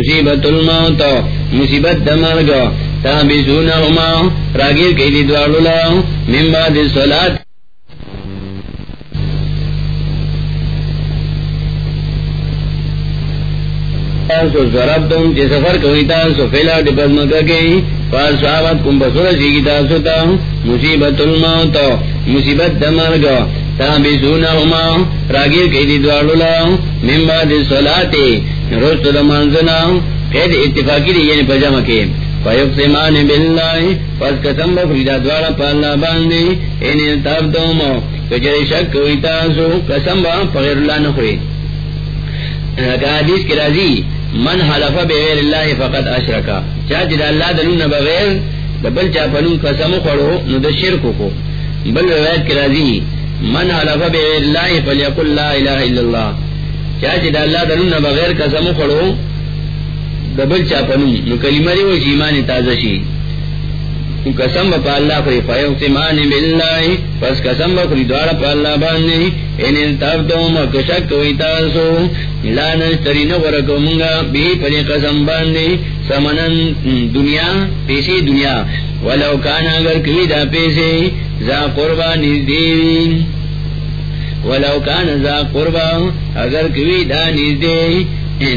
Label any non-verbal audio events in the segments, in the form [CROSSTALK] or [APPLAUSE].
مصیبت الموت، مصیبت دمرگا تابسونہما راگیر کئی دی دوارلولا من بعد الصلاة تاسو ضرب تم چی سفر کوئی تاسو فیلا ڈپت مکہ گئی فاسوابت کم بسور سیگی تاسو تا. مصیبت الموت، مصیبت دمرگ تابسونہما راگیر کئی دی دوارلولا من بعد الصلاة رست دمانزنا قید اتفاقی دی یعنی پجامہ کے۔ فیق فیقسمان باللہ، پس قسم بخریدہ دوارا پا اللہ باندی انہی تاب دومو، کچر شک کوئی تاسو قسم با پغیر اللہ نخری کہ حدیث کی رازی من حلف بغیر اللہ فقط اشرکا۔ چاہ جدا اللہ دلون بغیر بل چاہ پنون قسم خورو نو دا شرکو کو۔ بل روایت کی رازی من حلف بغیر اللہ فلیقل لا الہ الا اللہ۔ چاہ جدا اللہ دلون بغیر قسم خورو دبل چا پنو جی. نو کلمہ دی وچ جی ایمان تازہ شی. قسم با اللہ فری فیو سمان باللہ. پس قسم با فری دوارا پا اللہ باندی ان انتاب تو مکشک کوئی تاسو لا نشتری نورکو منگا. بی پری قسم باندی سمنن دنیا پیسی دنیا. ولو کانا اگر کوئی دا پیسی زا قربا نزدی ولو کانا زا قربا، اگر کوئی دا نزدی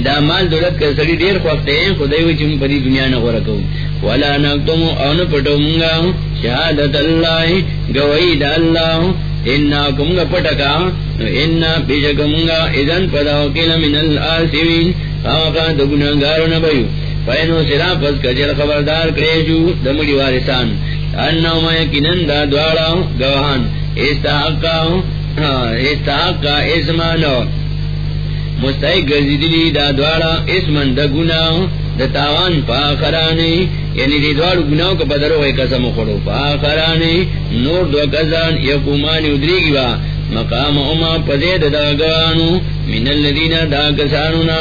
دا مال دولت کا سڑی دیر خوفتے ہیں، خدای وچ من پری دنیا نہ غورکو ولا نکتم اون پٹو منگا شہادت اللہ گوئی دا اللہ۔ انا کمگا پٹکا انا پیشک منگا اذن پداو کل من الاسوین خواقا دا گناہگارو نبیو فینو سرا پس کجر خبردار کریشو دمڑی وارسان انہو ما یکنن دا دوارا گواہان۔ استحقا ہاں، استحقا اسمانو مستحق گرزی دلی دا دوارا اسمن دا گناہ، دا تاوان پا خرانی یعنی دی دوار گناہو کا پدرو غی قسم خورو۔ پا خرانی نور دو کزان یقومانی ادریگی با۔ مقام اما پدید دا گوانو من اللذین دا کسانونا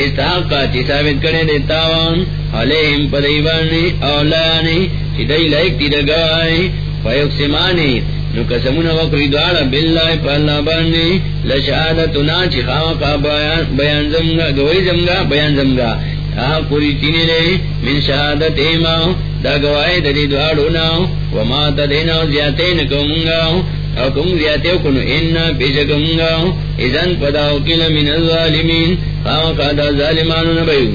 استحقا چی ثابت کرے دی تاوان۔ علیہم پدیبانی اولانی چی دی لائک تی دا گوائی فیقسمانی نو قسمنا وقری دوارا باللہ پا اللہ باندی لشہادتنا چی خامقا بیان زمگا گوئی زمگا بیان زمگا آہ پوری تینی لے من شہادت ایما دا گوائی دا دی دوارنا وما تدینا زیادین کمونگا او کم زیادیو کنو اینا پیشا کمونگا ازن پداو کل من الظالمین. خامقا دا ظالمانو نبیو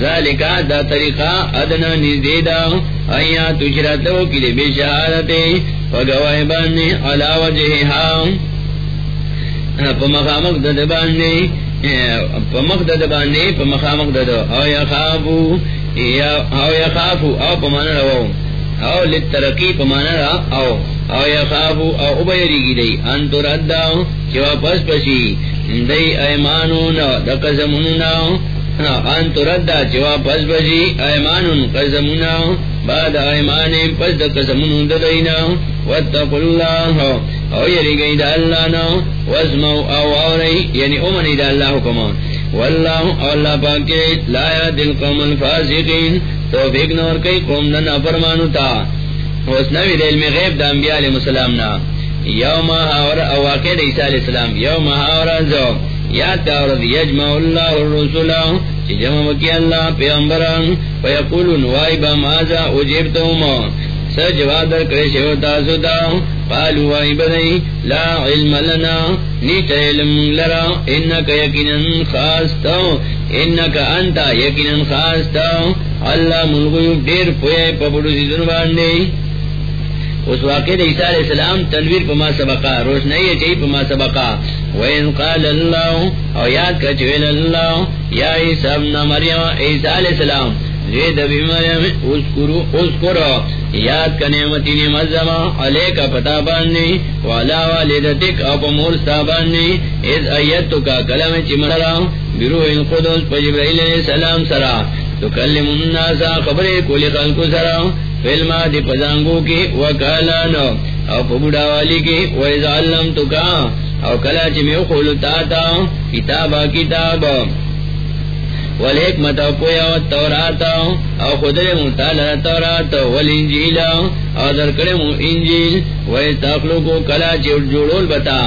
ذالکا دا طریقہ ادنا نزدیدا ایا تشرتو کلی بشہادتے وگوائی باننے علا وجہ ہاں پمخامق دد باننے پمخ دد باننے پمخامق دد. او یخافو او یخافو او پمانا رو او لترقی پمانا را او او یخافو او ابیریگی دی انتو رد رداو چوا پس پسی دی ایمانون دقزموناو ان تردا چوا پس بجی ایمان قسمنا بعد ایمان پس د قسمون ددینا واتقوا الله او یری گئی دا اللہ نو واسمعوا او اوری یعنی اومنی دا اللہ حکم والله اللہ پاک لا یادل قوم الفاسقین، توفیق نور کئی قوم نہ فرمانو تا. اس نوی دل میں غیب دا انبیاء علیہ السلام نا. یوم اور اواقع عیسیٰ علیہ السلام، یوم اور زو یا تارد یجمع اللہ الرسول چی جمع وکی اللہ پیغمبران فیقولون وائبا مازا اجیبتهم سر جواب در کرے شو تاسو دا. قالوا وائبا دی لا علم لنا. نیت علم لرا. انکا یقیناً خاصتا. انکا انتا یقیناً خاصتا. اللہ ملغیب دیر پوئے پپڑو سی دنبان اس واقع عیسیٰ علیہ السلام تنویر پما سبقا روشنائی چاہی پما سبقا وین قال اللہ او یاد کا چویل اللہ یا عیسیٰ ابن مریم، عیسیٰ علیہ السلام زید ابی مریم، اذکرو یاد کا نعمتی نعمت زما علیہ کا پتا باننی والا والدتک او پمورستا باننی اذ ایتو کا کلم چمرا بروح القدس پا جبرائیل علیہ السلام سرا، تکلم الناسا خبری کولی خلقو سرا فلما دی پزانگو کی وکالانو او پبوڑا والی کی ویزا علم تو کا او کلا چی میں خولتا تا کتابا کتاب والحکمت او پویا و توراتا او خدر مطالع توراتا والانجیلا او در کرمو انجیل ویز تاقلو کو کلا چی جوڑول بتا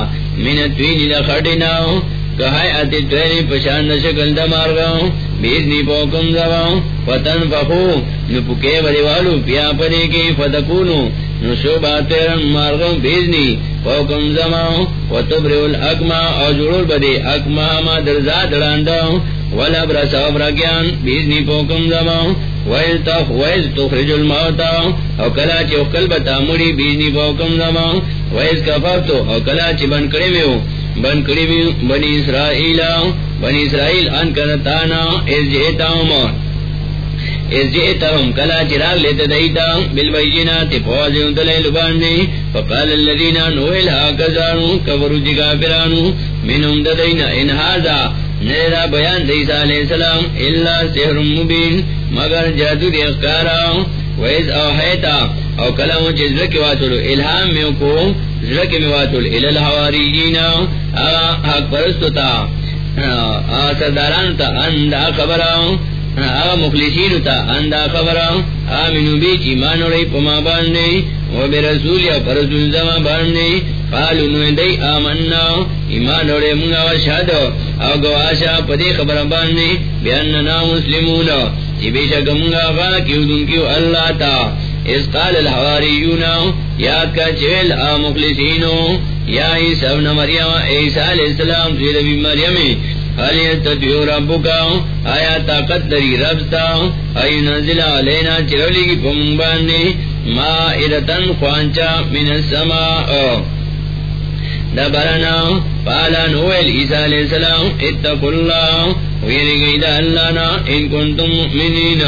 من توینی لخڑناو کہائی آتی توینی پشاند شکل دا مارگاو بیزنی پوکم زباں فتن فخو نپکے بری والو پیا پدے کی فتکونو نشو باترن مارغم بیزنی پوکم زباں وطبریو الاکما او جڑول بدے اکما ما درزاد لانداں ولا برس او برگیان بیزنی پوکم زباں ویل تخ ویل تخرج الموتا او کلا چی اقل بتا مڑی بیزنی پوکم زباں ویز کفرتو، او کلا چی بن کڑی بیو بن کڑی بیو بنی اسرائیل. بنی اسرائیل ان کرتانا از جی جیتاؤں از جی جیتاؤں کلا چی چراغ لیتا دیتا. بالبیجینات فوازیوں دلیل باندی فقال اللذین نویل حاکزانو کبرو جگا جی پیرانو منہم ددینا انہازا نیرا بیان دیسا علیہ السلام اللہ سحر مبین مگر جادو دی اخکارا۔ ویز اوحیتا او کلامو چیز رکی واتولو، الہام میو کو زرکی میں واتول الالحواریین آغا حق پرستو تا سرداران تا، اندا خبر مخلصین تا، اندا خبر آمینو بی چی مانو رئی پما باندے، و بی رسول یا پرسول زما باندے۔ قالو نوی دی آمنا۔ ایمان روڑے منگا و شہدو او گواشا پدی خبر باندے بیاننا مسلمون چی بی شک منگا غا کیو دن اللہ تا. اس قال الحواریون یاد کا چویل مخلصینو. یا عیسی ابن مریم، عیسی علیہ السلام زیر بی مریم. حلی تدیو ربو کا آیا طاقت دری ربستا ای نزل علینا چرولی کی پمبانی ما ارتن خوانچا من السماء. دبرنا. پالا نویل عیسیٰ علیہ السلام اتقو اللہ. ویلی گئی دا اللہ نا، ان کنتم مؤمنین.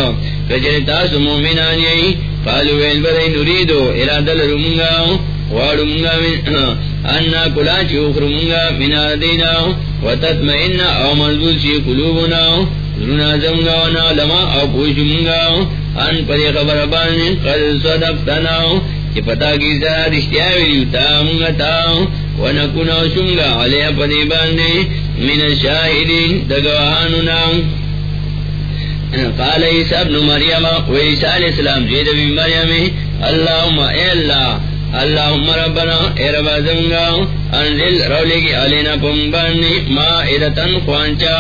کجر تاس مؤمنان یئی. قالو ویل بدئی نریدو ارادل رمگا وارو منگا من [CLEARS THROAT] انا کلا چی اخرمونگا من آردینا و او مضبوط شی قلوبنا. ذرنا زمگا و نعلما او پوشمونگا ان پری خبر بانی قد صدقتنا. چی پتا کی سا رشتیاوی تا منگا تا. و نکونا شمگا علیہ پری بانی من الشاہدین دگوانونا. قال عیسیٰ ابن مریم و عیسیٰ علیہ السلام زید بی مریم، اللہم اے اللہ، اللہم ربنا، اے ربا زمگا، انزل رولے کی علینا پمبانی ما ایدتن خوانچا،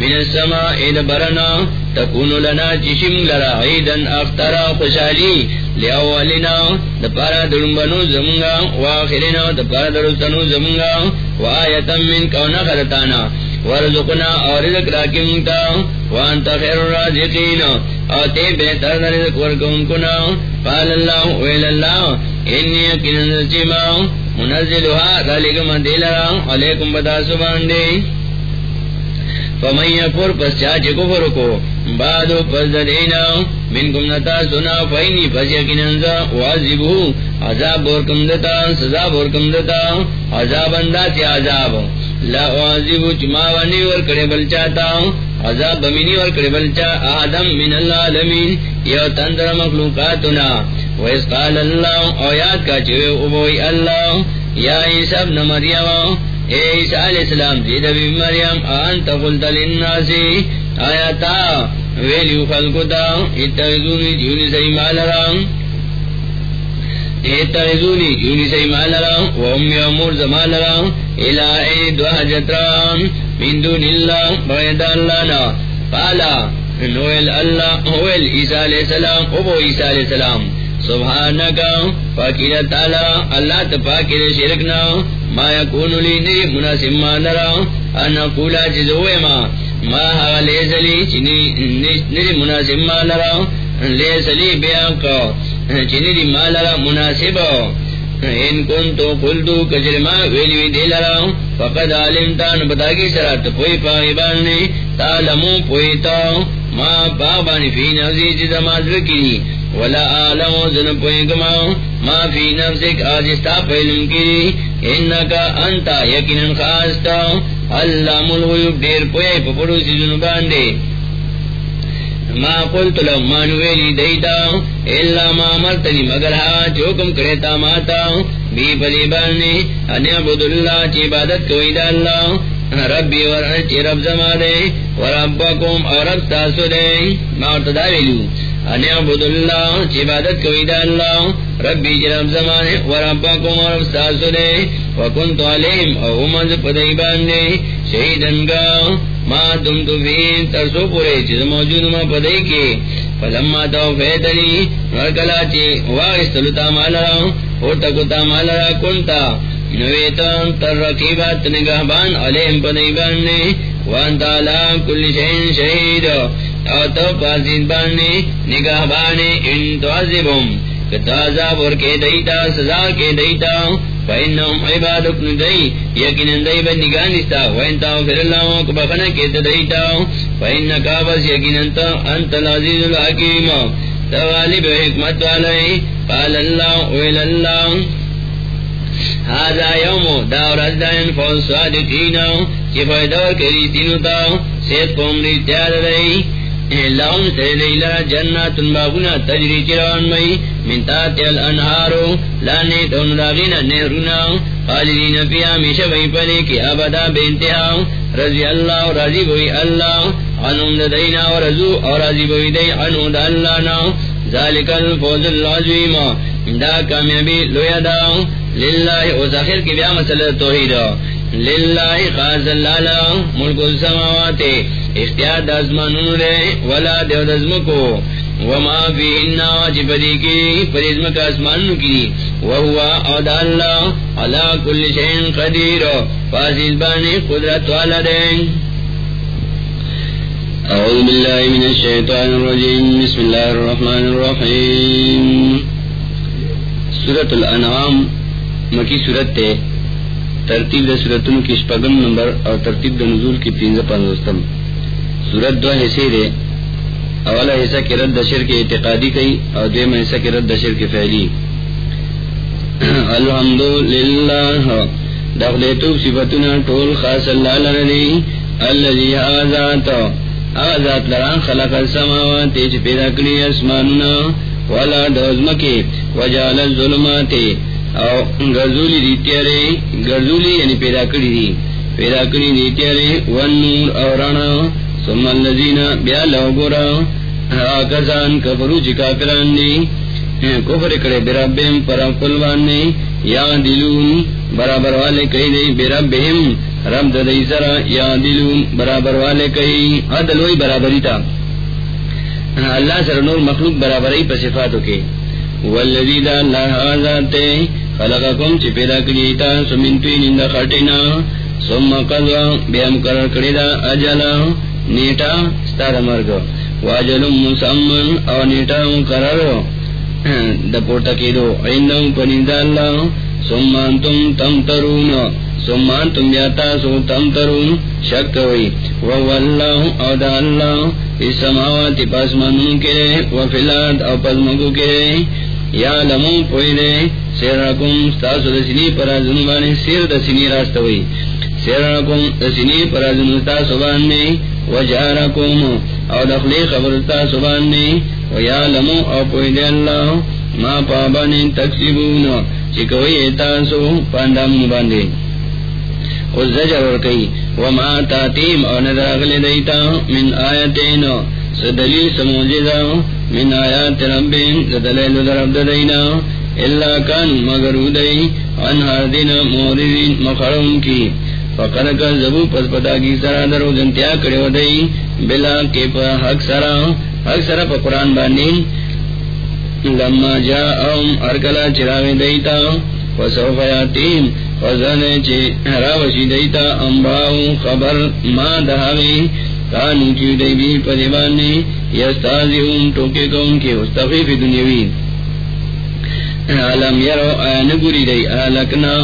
من السماء اید برنا تکون لنا چشم لرا عیدن اخترا خوشحالی لیاوالنا دپارا درنبنو زمگا واخرنا دپارا درستنو زمگا وآیتا من کون خلطانا ورزقنا اور رزق راکی منتا وانتا خیر الرازقین آتے بہتر رزق ورکون کنا۔ قال اللہ ویل اللہ انی اکنن چیما منزلها ذالکم دیلرا علیکم بدا سبان دے فمن یکفر پس چاچے کفر کو۔ بعدو پس دینا من منکم نتا سنا فینی پس یکنن زا وازبو عذاب بورکم دتا، سزا بورکم دتا. عذاب اندا انداتی عذاب. لا وازبو چما وانی ورکڑے بل چاہتا عذاب بمینی ورکڑے بل چاہ آدم من اللہ علمین یو تندر مخلوقاتنا. ویس قال اللہ، او یاد کا چوئے ابوئی اللہ. یا عیسیٰ ابن مریم. اے عیسیٰ علیہ السلام زید بی مریم آنتا قلت للناسی آیا تا؟ ویلیو خلقو تا اتغیزونی جونی سی مالرام اتغیزونی جونی سی مالرام و امی امور زمال زمالرام الہی دو حجترام من دون اللہ بغید اللہ نا. قالا نویل اللہ ہویل عیسیٰ علیہ السلام ابو عیسیٰ علیہ السلام. سبحانکا پاکینا تعالی، اللہ تا شرکنا ما یکون لی نری مناسب ما لرا انا قولا چیز ہوئے ما. ما حقا لیسلی چنی نری مناسب ما لرا لیسلی بیان کا. چنی دی ما لرا مناسب. ان کن تو قلدو کجر ما ویلوی دی لرا فقد علمتا نبتا کی سرات پوئی پاہبان نے تعلمو پوئیتا ما پاہبانی فی نفسی چیز مازر کی ولا عالم زن پوئگما ما فی نفسک آجستا پہلم کی انکا انتا یقینا خاستا اللہ ملغیب دیر پوئے پپڑو سی زن باندے۔ ما قلت لو ما نویلی دیتا۔ اللہ ما مرتنی، مگر ہا چوکم کرتا ماتا۔ بی پلی باندے انی عبد اللہ چی عبادت کوئی دا اللہ۔ ربی ورحل رب زما دے وربکم اور رب تاسو دے۔ ما ارتدا ویلو ان عبد اللہ چی عبادت کوئی دا اللہ، ربی جرب زمانے ورباکم ورب ساسو دے، وکنتو علیم، او منز پدائی باندے، شہیدن گا، ما تم تو بھی ترسو پورے، چیز موجود ما پدئی کے۔ فلما تو فیدنی ورکلا چی واغستلتا مالا ہو تکتا مالا کنتا۔ نویتا تر رقیبات نگہبان، علیم پدئی باننے وان تالا کل شہن شہید۔ او تو پاسید باننے نگہبانے ان توازبهم کتازاب ورکے دیتا، سزا کے دیتا. فإنهم عبادك بندگان استا وإن تغفر الله كيت فإنك العزيز الحكيم تغالب حكمت قال الله وإلى الله هذا يوم دور الدين فالصادقين كيف كريتين سيد قوم لهم سيليلا جنات باغنا تجري چران مي من تات الانهارو لانے دون داغینا نہرونا خالدین فی ہمیشہ وہی پلے کی ابدا بے انتہا رضی اللہ و رضی بوئی اللہ عنہم ددینا و رضو اور رضی بوئی دی عنہ دا اللہ نا ذالک الفوز العظیم دا کامیابی لویا دا للہ او زخیر کی بیا مسئلہ توحید للہ خاص اللہ ملک السماوات اختیار دازمانون دے، ولا دیو دازمکو وما فيهن واجب ديكي فريزم كاسمان کی. وهو اود الله على كل شيء قدير فاسد باني قدرت والا والدين أعوذ بالله من الشيطان الرجيم بسم الله الرحمن الرحيم سورة الأنعام مکی سورت تے، ترتیب دا سورتن کی شپگم نمبر اور ترتیب دا نزول کی پینزہ پانزوستم. سورت دو حصے دے اولا حصہ کی رد دشر کے اعتقادی کئی اور دیم حصہ کی رد دشر کے فعلی [CLEARS THROAT] الحمد للہ دخلیتو صفتنا طول خاص اللہ لرلی اللذی آزات آزات لران خلق السماوات چھ پیدا کری اسماننا والا دوزمکی وجال الظلمات، او گرزولی دی تیارے گرزولی یعنی پیدا کری دی پیدا کری دی تیارے ون اور رانا ثم الذين بیا لوګورا کسان کفرو چی کافران دی کفر کرے بربهم پر خپلوان دی یا دلون، برابر والے کئی دی بربهم رب ددی سرا، یا دلون، برابر والے کئی عدل وی برابری تا۔ اللہ سر نور مخلوق برابری پر صفاتو کے۔ والذی دا اللہ آزاد تے، خلقکم چی پیدا کریتا سمنتوین اند خٹینا ثم قضا بیا مقرر کریدا اجلا نیٹا ستار مرگ. واجل مسمن او نیٹا مقرر [CLEARS THROAT] دپورتا کی دو عندهم پنید اللہ. سمان تم تم ترون سمان تم بیاتا سو تم ترون شک وی وواللہ او دا اللہ. اس سماواتی پاس منون کرے وفلاد او پاس مگو کرے یا لمو پوئی دے. سیر رکم ستاسو دسنی پر ازنبانی سیر دسنی راستوئی. سیر رکم دسنی پر ازنبتا سباننے وجارکم او دخلی خبرتا سباننی ویعلمو او پوید اللہ ما پابانی تکسیبون چکوئی ایتاسو پاندام باندے خود زجر ورکی. وما تاتیم او نداغل دیتا من آیتین. سدلیل سموجزا من آیات ربین درب دینا. اللہ کان مگر انہار دین موردین مخرم کی. فقد کذبوا پس پتا کی سرا درو جنتیا بلا کے پا حق سرا حق سرا پا قرآن بانی لما جاءهم ارکلا چراغ دیتا وسوف یاتیم، وزن چی راوشی دیتا، انباؤ خبر ما دہاوی۔ کانو چی دی بی پدیبانی یستازیون ٹوکے کون کے استغیف دنیاوی۔ علم یرو آیان گوری دی آلکنا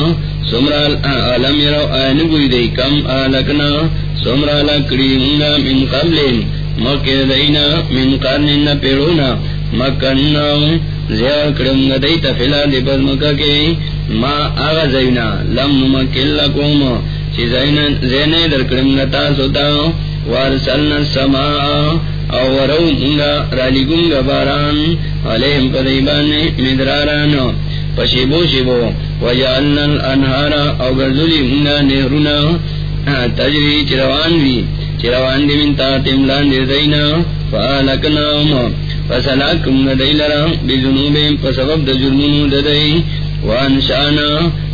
سمرال عالم یرو آئین گوی دی کم آلکنا. سمرالا کری منگا من قبل مکر دینا من قرنن پیرونا. مکننا کرنگا دیتا فلا دی بزمکا کے. ما آغا زینا. لم نمکل لکوم. چی زینے در کرنگا تاسو تا. وارسلنا السماء. او ورو منگا رالی گنگا باران. علیہم پدیبان مدرارانو. پشیبو شیبو وجعلنا الانہارا او گرزولی منگا نہرونا تجری چروان وی. چروان دی من تاتم لاندی دینا فالکنا فآلکناهم فسلاکم ندیلرا بزنوبیم پسبب دا جرمونو ددئی وانشانا.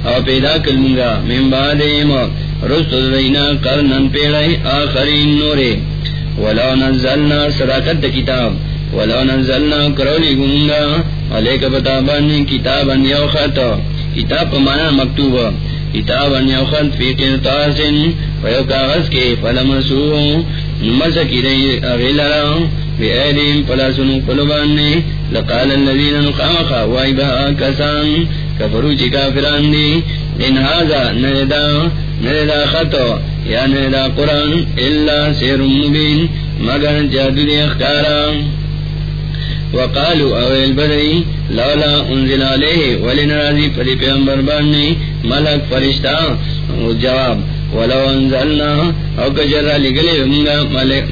او پیدا کل منگا. من بعدیم. رسل دینا قرنن پیڑائی آخرین نورے. ولو نزلنا صداقت دا کتاب. ولو نزلنا کرولی گنگا علیک بتابانی کتابا یو خط. کتاب پا مانا مکتوب. کتابا یو خط فی قرطاسن ویو کاغذ کے فلمسو نمسکی دی اغیلرا بی ایدیم پلاسنو قلوبانی لقال اللذین نقامخا وائی بها کسان. کفرو چی کافران دی. ان هذا نردا. نردا خطو یا نردا قرآن. اللہ سیر مبین. مگر جادو دی اخکارا. وقالوا اویل بدئی، لولا انزل علیہ، ولی نرازی پلی پیغمبر باننی ملک فرشتہ. جواب، ولو انزلنا، او کجر لگلے ہمگا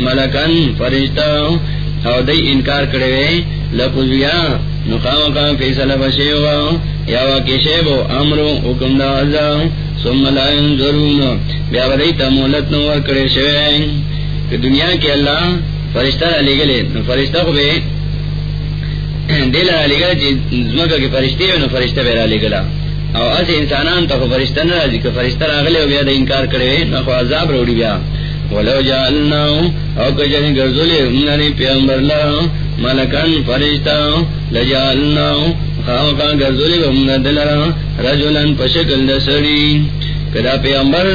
ملکن فرشتہ. او دی انکار کرے وے لقضیا نقام کا فیصلہ بشیوا یا واقع شیبو، امرو، حکم دا عزا. ثم لا ينظرون بیا بدئی تا مولت نور کرے شوئے. دنیا کے اللہ فرشتہ علی گلے فرشتہ کو بے دل را علی گلا زمکہ کے فرشتے نو فرشتہ بے علی او اس انسانان تو فرشتہ نہ راضی کہ فرشتہ اگلے بیا دا انکار کرے نہ خو عذاب روڑی بیا. ولو جعلنا او کجن گرزولے ہمنے پیغمبر لا ملکان فرشتہ لجعلنا خاوکا گرزولے ہمنے دلرا رجلن پشکل دسڑی کدا پیغمبر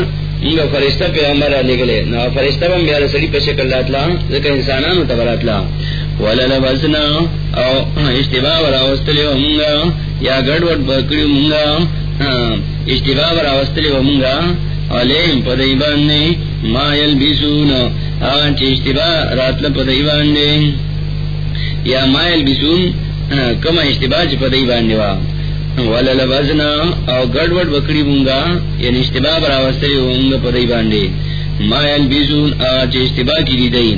انگا فرشتہ پیغمبر علی گلے نا فرشتہ بم بیار سڑی پشکل لاتلا ذکر انسانانو تبراتلا وللبسنا او ہاں، اشتباہ وراوستلی ومنگا یا گڑوٹ بکڑی منگا ہاں، اشتباہ وراوستلی ومنگا علیم پدیباننے ما یلبسون آن چی اشتباہ راتل پدیباننے یا ما یلبسون ہاں، کم اشتباہ چی پدیباننے وا، وللبسنا او گڑوٹ بکڑی منگا یعنی اشتباہ وراوستلی ومنگا پدیباننے ما یلبسون آن چی اشتباہ کی دی دی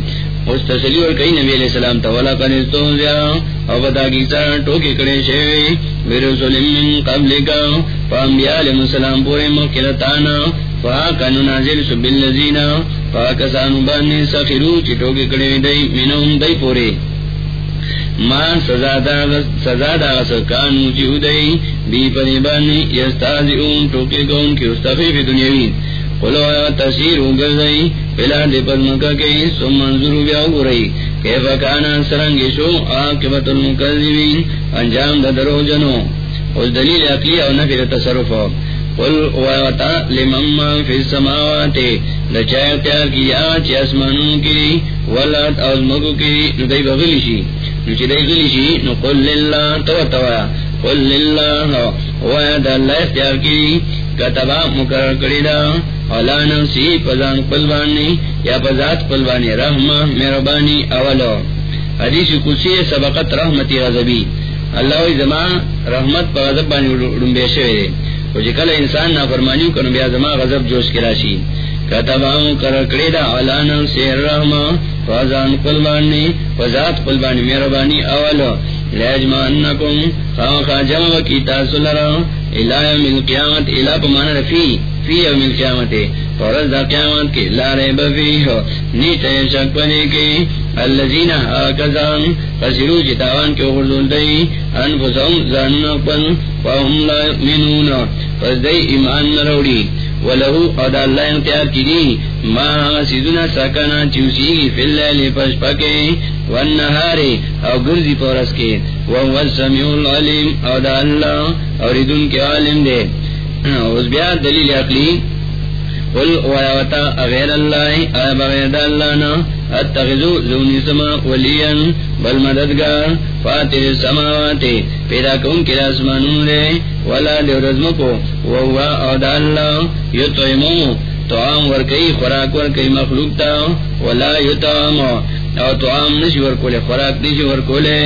اس تسلی اور کئی نبی علیہ السلام تولا کنستو زیا او بدا کی سارا ٹوکی کڑے شوی برسول من قبل کا فانبیاء علیہ السلام پورے مکلتانا فاکانو نازل سب اللذین فاکسانو بانی سخیرو چی ٹوکی کڑے دی منہم دی پورے ما سزا دا سکانو چی ادئی بی پنی بانی یستازیون ٹوکی گون کی استفیف دنیاوین قلو آیا تسیر گرزئی دی پدمکا کئی سم منظورو بیاو گرئی کیفا کانا سرنگی شو آکبت المکذبین انجام دا درو جنو۔ اس دلیل اقلی او نفر تصرف قل ویوتا فی السماوات۔ دا اختیار کی آچی کی کی بغلی شی۔ غلی شی للہ تو قل للہ ویوتا اللہ اختیار کی، کتبا مقرر کری دا۔ اولا نفسی پزان پلوانی، یا پزات پلوانی، رحمہ، مہربانی اولو حدیث کسی سبقت رحمتی غزبی اللہ وی زمان رحمت پا غزب بانی رنبے شوئے دے. وجہ کل انسان نا فرمانیو کنو بیا زمان غزب جوش کراشی کتباو کرکڑی دا اولا نفسی رحمہ، پزان پلوانی، پزات پلوانی، مہربانی اولو لیجمانکم خواہ جمع کی تاثل رہا الہ من قیامت الہ پا مانا رفی فی یوم القیامت. فورز دا قیامت کی لا ریب فیہ. نیتا شک پنے کی. اللذین آکزان. خسرو جتاوان کی غرزول دی. انفسهم زاننا پن فهم لا منون فز دی ایمان نروڑی ولہو اودا اللہ انتیار کی دی. ما سیدنا ساکانا چوسی گی فی اللہ لی پشپکے والنہاری او گرزی پورس کے. وہو السمیع العلیم. اودا اللہ اوریدن کے عالم دے. اس بیا دلیل عقلی قل ویوتا اغیر اللہ آیا بغیر اللہ نا، اتخذو زونی سما ولیا، بل مددگار فاتر سماواتی پیدا کون کی راسمانون دے، ولا دے رزمکو وہوا او دا اللہ، یطعمو توام ورکی، خوراک ورکی مخلوق تا، ولا یطعم او توام نشی ورکولے، خوراک نشی ورکولے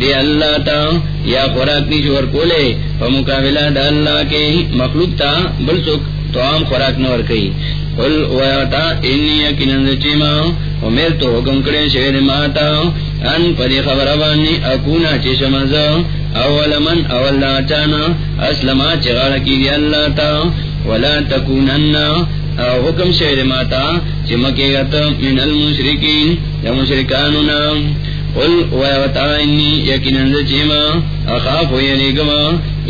دی اللہ تا، یا خوراک نیچ ورکولے پا مقابلہ دا اللہ کے مخلوق تا، بل سک تو عام خوراک نور کئی۔ قل ویوتا انی یکنن چیما امیر تو حکم کرے شوید ماتا ان پدی خبر بانی اکونا چی شمزا اول من اول دا چانا اسلما چی غاڑا کی دی اللہ تا۔ ولا تکونن حکم شوید ماتا چی مکی غتا من المشرکین، یا مشرکانونا۔ قل ویوتا انی یکنن چیما اخاف ویلیگما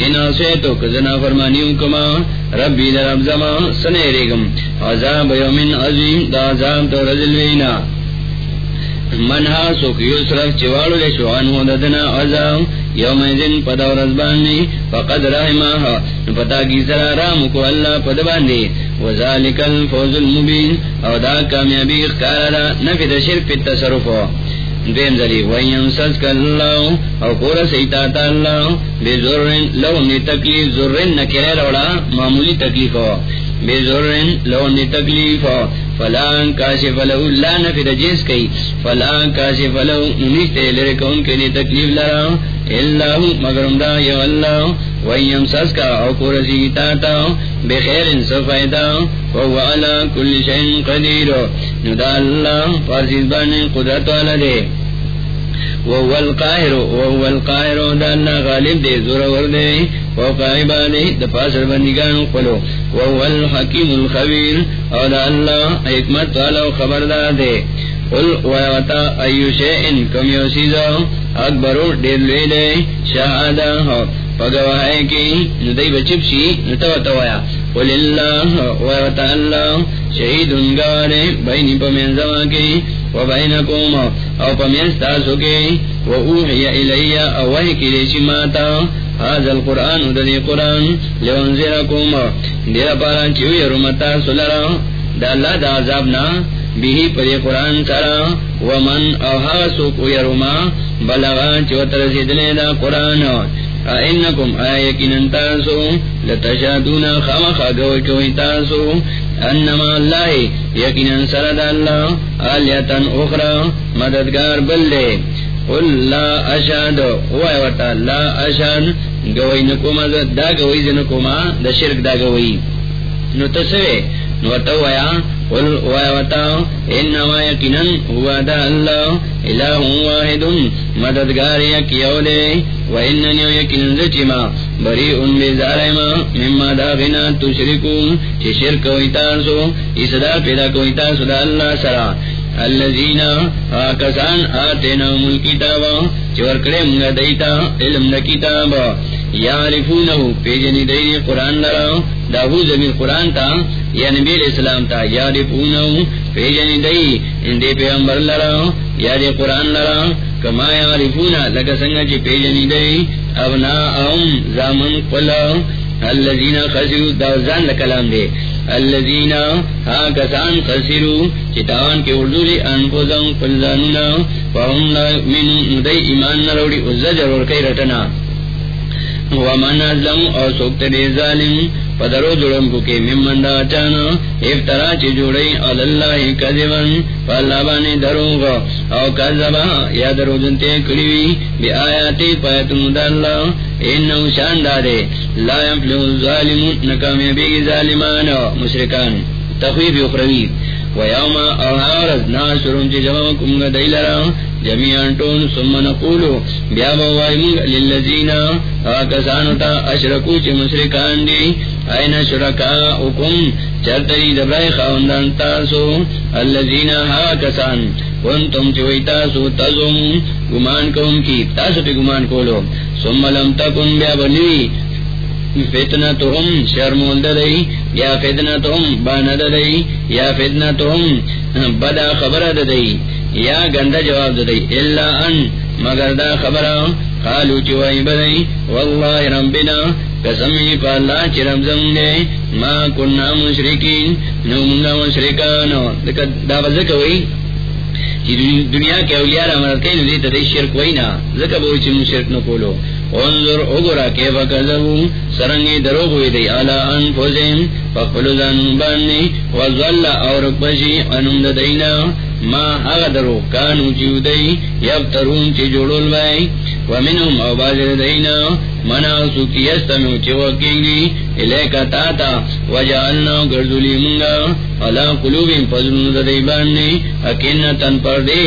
ان تو کزنا فرمانیوں کما ربی در رب زمان سنے ریگم عذاب یومن عظیم دا عذاب تو رزل وینا منہا سوک یسرف چوالو لے شوان ددنا عذاب یوم دن پدا رزبانی فقد رحماها پتا کی سرا رام کو اللہ پد باندی وذالک الفوز المبین او دا کامیابی اخکارا نفی دا شرک پی تصرفو دیم ذری ویم سز اللہ او قور سیتا تا اللہ بے ذرن لو نی تکلیف ذرن نکرے روڑا معمولی تکلیف ہو بے ذرن لو نی تکلیف ہو فلان کاشف لہو لا نفی دا جنس کئی۔ فلان کاشف لہو نمیشتے لرکون کے لی تکلیف لرا۔ اللہ مگر امدہ یو اللہ ویم سز کا او قور سیتا تا بے بخیر انصفائدہ وهو على كل شيء قدير ندى الله فارسيز بان قدرت على دي وهو القاهر وهو القاهر دا الله غالب دي، زور ورده فوق عباده دفاسر بندگان قلو وهو الحكيم الخبير او دا الله حكمت على خبر دا دي قل ويوتا اي شيء كم يوسيزا اکبر دیر لوی دے، شہادہ پگواہے کی ندئی بچپشی نتوتوایا قل اللہ اللہ شہید ان انگارے بینی پمین زمان کی و بینکوم او پمین ستاسو کی و اوحی الی او وحی کی لیشی ماتا حاضر القرآن دلی قرآن لونزرکوم دیر پارا چیوی رمتا سلرا دا اللہ دا عذابنا بھی پری قرآن سرا ومن او حاسو کو یرما بلغا چوتر سیدنے دا قرآن اینکم آیکن تاسو لتشادون خامخا گوئی تاسو انما اللہ یقین سرد اللہ آلیتن اخرى مددگار بلدے قل لا اشاد وای ورتا، لا اشاد گوئی نکوما دا گوئی زنکوما دا شرک دا گوئی۔ نو تسوے، نو ورتا ویا قل وای ورتا، انما یقینن ہوا دا اللہ، الہ واحد، مددگار یکیو دے وإنني يكن زجما بريء بزارما مما داغنا تشركون شرك ويتاسو إسدا پیدا کويتاسو دا اللہ سرا. الذين آكسان آتناهم الكتاب چور کرے منگا دیتا علم دا کتاب یعرفونه پیجنی دی قرآن لرا داہو زمین قرآن تا، یا نبی علیہ السلام تا یعرفونه پیجنی دی اندی پیغمبر لرا، یا دی قرآن لرا، کما یعرفونا لگا سنگا چی پیجنی دی ابنا ام زامن قلا اللذین خسرو داوزان لکلام دے۔ اللذین ہا کسان خسرو چی تاوان کے اردو لی انفوزن قلزانونا فهم لا من ندی ایمان نروڑی ازجر ورکی رٹنا۔ ومن ازلم او سوکت دے ظالم، پدرو جڑم کو کے ممن دا چانا افطرا چی جوڑی اللہ کذبن فاللہ بانے دروغ او کذبا، یا درو جنتے کڑیوی بی آیاتی پایتن دا اللہ انہو شان دارے، لا یفلو الظالمون نکامیبی ظالمان مشرکان، تخویف اخروی. ویوم اوہارز ناشرون چی جمع کمگا دیلرا جمیان ٹون سم نقولو، بیا بوائی منگ للذین آکسانو تا اشرکو چی مشرکان دی، این شرکاؤکم چرتری دبرائی خواندان تاسو، اللذین آکسان. کنتم چوئی تاسو تزم، گمان کون کی، تاسو پی گمان کولو. سم لم تکن بیا بنوی. فتنا تو ہم شرمول دئی یا فتنا تو ہم بان دئی یا فتنا تو ہم بدا خبر دئی یا گندا جواب دئی اللہ ان، مگر دا خبر خالو چوائی بدئی واللہ ربنا قسمی پا اللہ چی رب زمگے ما کننا مشرکین، نو منگا مشرکانو. دا بزکوئی. دنیا کے اولیاء را مرد کئی نو دیتا دی شرک وینا. زکا بوئی چی مشرک نو کولو. انظر اگرا کیفا کذبو. سرنگی دروغ ویدی علا انفوزیم فقلو زانون باننی وزوال اور اکبشی انم دینا ما اغا درو کانو چیو دی. یب ترون چی جوڑول بائی ومنهم او بازر دینا مناسو کی استمو چی وکینگی الیکا تاتا، وجعلنا گردولی منگا، علا قلوبیم پزرون دی باننی اکنتن پر دی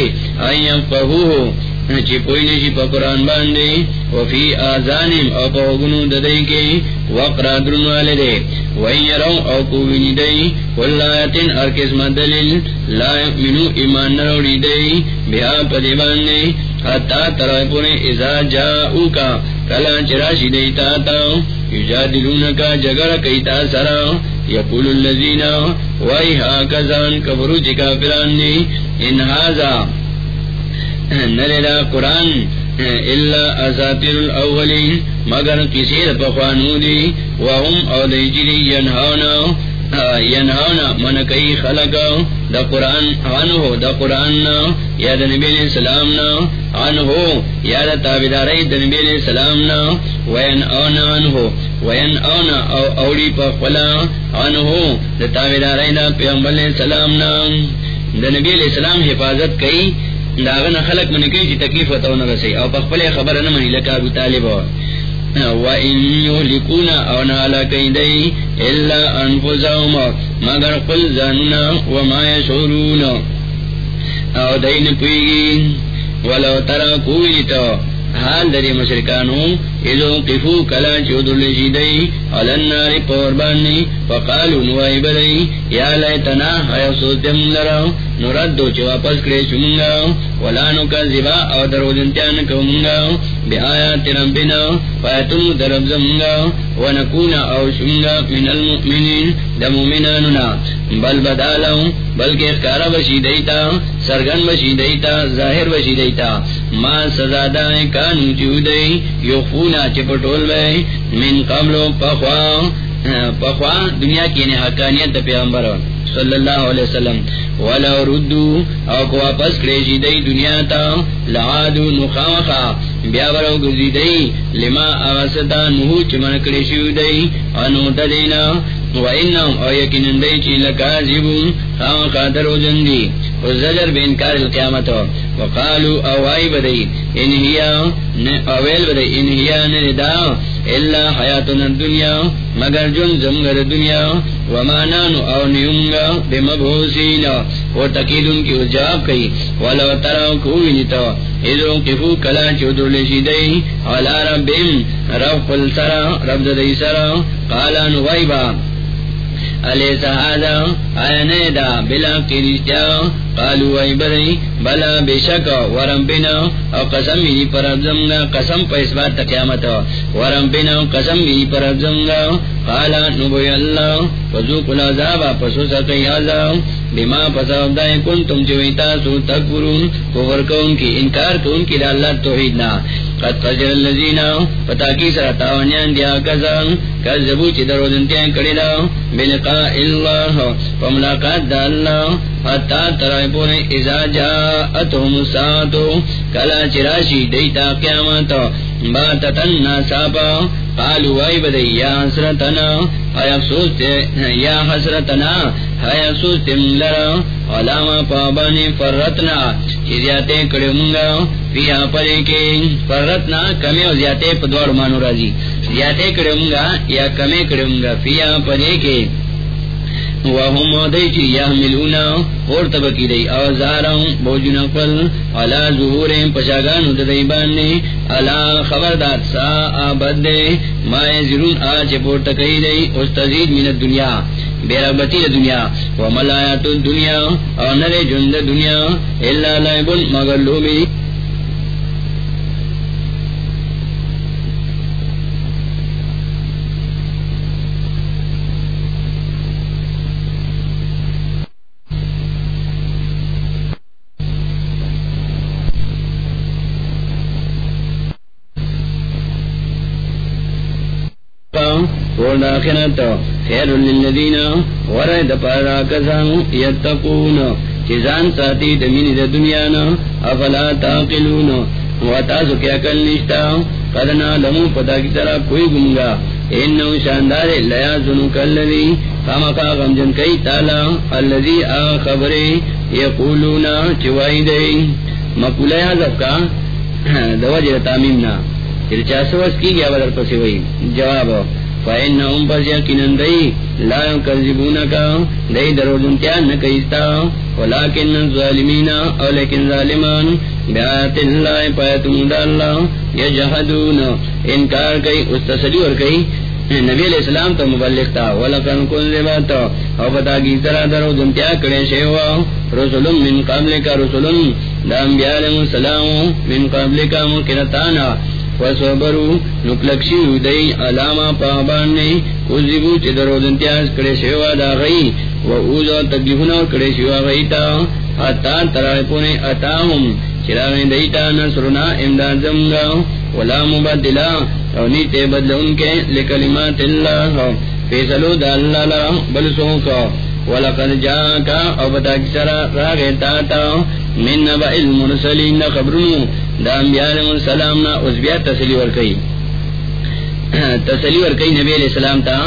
فہوہو چی پوئی نشی پا قرآن باندے وفی آزانیم او پا حگنو ددائی کے وقرا درن والے دے، وین یرو او کوینی دائی کل آیتن قسم دلیل، لا منو ایمان نروڑی دائی بیا پا دی حتی ترائی پونے ازا جاؤ کا کلا چراشی دیتا تا، یجادلونکا جگر کئیتا سرا، یقول اللذین وائی ہا کزان کبرو چکا فرانی انہازا نرلا قرآن اللہ اساطر الاولین، مگر کسی پخوانو دی، وهم او دیجری ینہونا ینہونا من کئی خلق دا قرآن عنہ، دا قرآن یا دا نبی علیہ السلام عنہ، یا دا تابداری دا نبی علیہ السلام وین اونا عنہ، وین اونا او اوڑی پا خلا، عنہ، دا تابداری دا پیغمبر علیہ السلام دا نبی علیہ السلام حفاظت کئی داغن خلق من کئی چی جی تکلیف وطاو نرسی او پا خپل خبر نمانی لکا ابو طالب ہو وَإِن يُهْلِكُونَ أَوْ نَعْلَكَيْدَيْ إِلَّا أَنفُسَهُمْ، مگر قل زاننا وما يشعرون. او دین پویگی ولو ترى کوئیتا حال دری مشرکانو ایدو قفو کلا چودو لشیدئی علن ناری پوربانی فقالو نوائی بدئی یا لیتنا حیا سوتم لرا نردو چو واپس کرے شمونگا ولانو کا زبا او درو دنتیان کمونگا بی آیات ربنا فایتنو درب زمونگا ونکونا او شمونگا من المؤمنین دا مومنانونا بل بدالو بلکہ اخکارا بشی دیتا، سرگن بشی دیتا، ظاہر بشی دیتا. ما سزا دائیں کانو چودئی یخفونا چپٹول بے من قبلو پخوا پخوا دنیا کی نے حقانیت پیغمبر. صلی اللہ علیہ وسلم. ولو ردو او کو واپس کریشی دی دنیا تا، لعادو نخامخا بیا برو گزی دی، لما اغسطا نہو چمن کریشی دی، انو ددینا، و انہم او یکنن دی چی لکازیبون خامخا درو جندی. و زجر بین بینکار القیامت وقالو او آئی بدئی انہیا اویل بدئی انہیا نردا اللہ حیاتنا الدنیا، مگر جن زمگر دنیا وما نانو او نیونگا بمبھوسین و تقیدن کی جواب کئی، ولو تراو کوئی نیتا ایدو کفو کلا چودو لیشی دی علا ربیم رب قل سرا رب دی سرا قالا نوائبا علی سہادا آیا نیدا؟ بلا کی رشتیا قالو ای بری بلا بے شک ورم بنا. او قسم بھی پر ابزمگا قسم پا اس بات قیامت. ورم قسم بھی پر ابزمگا قالا نبوی اللہ فزوق العذاب، پسو سکی عذاب بما پساب دائیں کن تم چویتا سو تکبرون کفر کون کی انکار کون کی دا اللہ توحیدنا قد فجر اللذین پتا کی سر تاوانیان دیا کزان کذبو چی درو دنتیان کری دا بلقاء اللہ فملاقات دا اللہ حتی ترائی پوری ازا جا اتهم ساتو کلا چراشی دیتا قیامت. باتتن ناسابا قالو وائی بدئی یا حسرتنا. اے افسوس، یا حسرتنا. اے افسوس تے ملرا علامہ پابانی فرتنا چی زیادے کڑے منگا فیہا پرے کے فرتنا کمی و زیادے پدوار مانو رازی زیادے کڑے منگا یا کمی کڑے منگا فیہا پرے کے وهم ديتي يحملون ورتب کی دی اوزارهم بوجنا قل على ظهورهم پشاگانو ددائی باننی على خبردات سا آبد دی ما يزرون آج پورت کئی دی استزید من الدنیا بیرغبتی دنیا ومل آیات دنیا اور نر جند دنیا اللہ لعبن مگر لوبی والآخرت خیر للذین ورد پارا کسان یتقون. چیزان ساتی دمین دا دنیانا افلا تاقلون. واتاسو کیا کل نشتا. قدنا لمو پتا کی طرح کوئی گمگا. انہو شاندار لیا سنو کلذی خامقا غمجن کئی تالا. اللذی آ خبری یقولونا چوائی دی. مقولہ حضب کا [CLEARS THROAT] دوجر تامیمنا چر چاسوس کی گیا بدر پسی وئی. جواب. فإنهم بس يقنن دي لا يكذبونك دي درو دنتيان نكيستا ولكن الظالمين أو لكن ظالمان بآيات الله فايتم دا الله يجحدون انكار كي استسلي وركي نبی علیہ السلام تو مبلغ تھا ولکن کن او پتا کی طرح درو دنتیا کرے شیوا رسول من قبل کا رسول دا انبیاء علیہ السلام من قبل کا مکرتانا وصبرو نکلکشی دی علامہ پابان نے کذبو چی درو دنتیاز کڑے شیوا دا غی. و اوزو تکلیفنا کڑے شیوا غی تا. حتا ترائی پونے اتاہم. چراغین دیتا نصرنا امداد زمگا. ولا مبدلا او نیتے بدل ان کے لکلمات اللہ. فیصلو دا اللہ لرا بلسوں کا ولقد جاءك او بتا کسرا راغ تاتا من نبا المرسلین خبرنو. دا انبیاء علیہ السلام اس بیا تسلی ورکی تسلی ورکی نبی علیہ السلام تا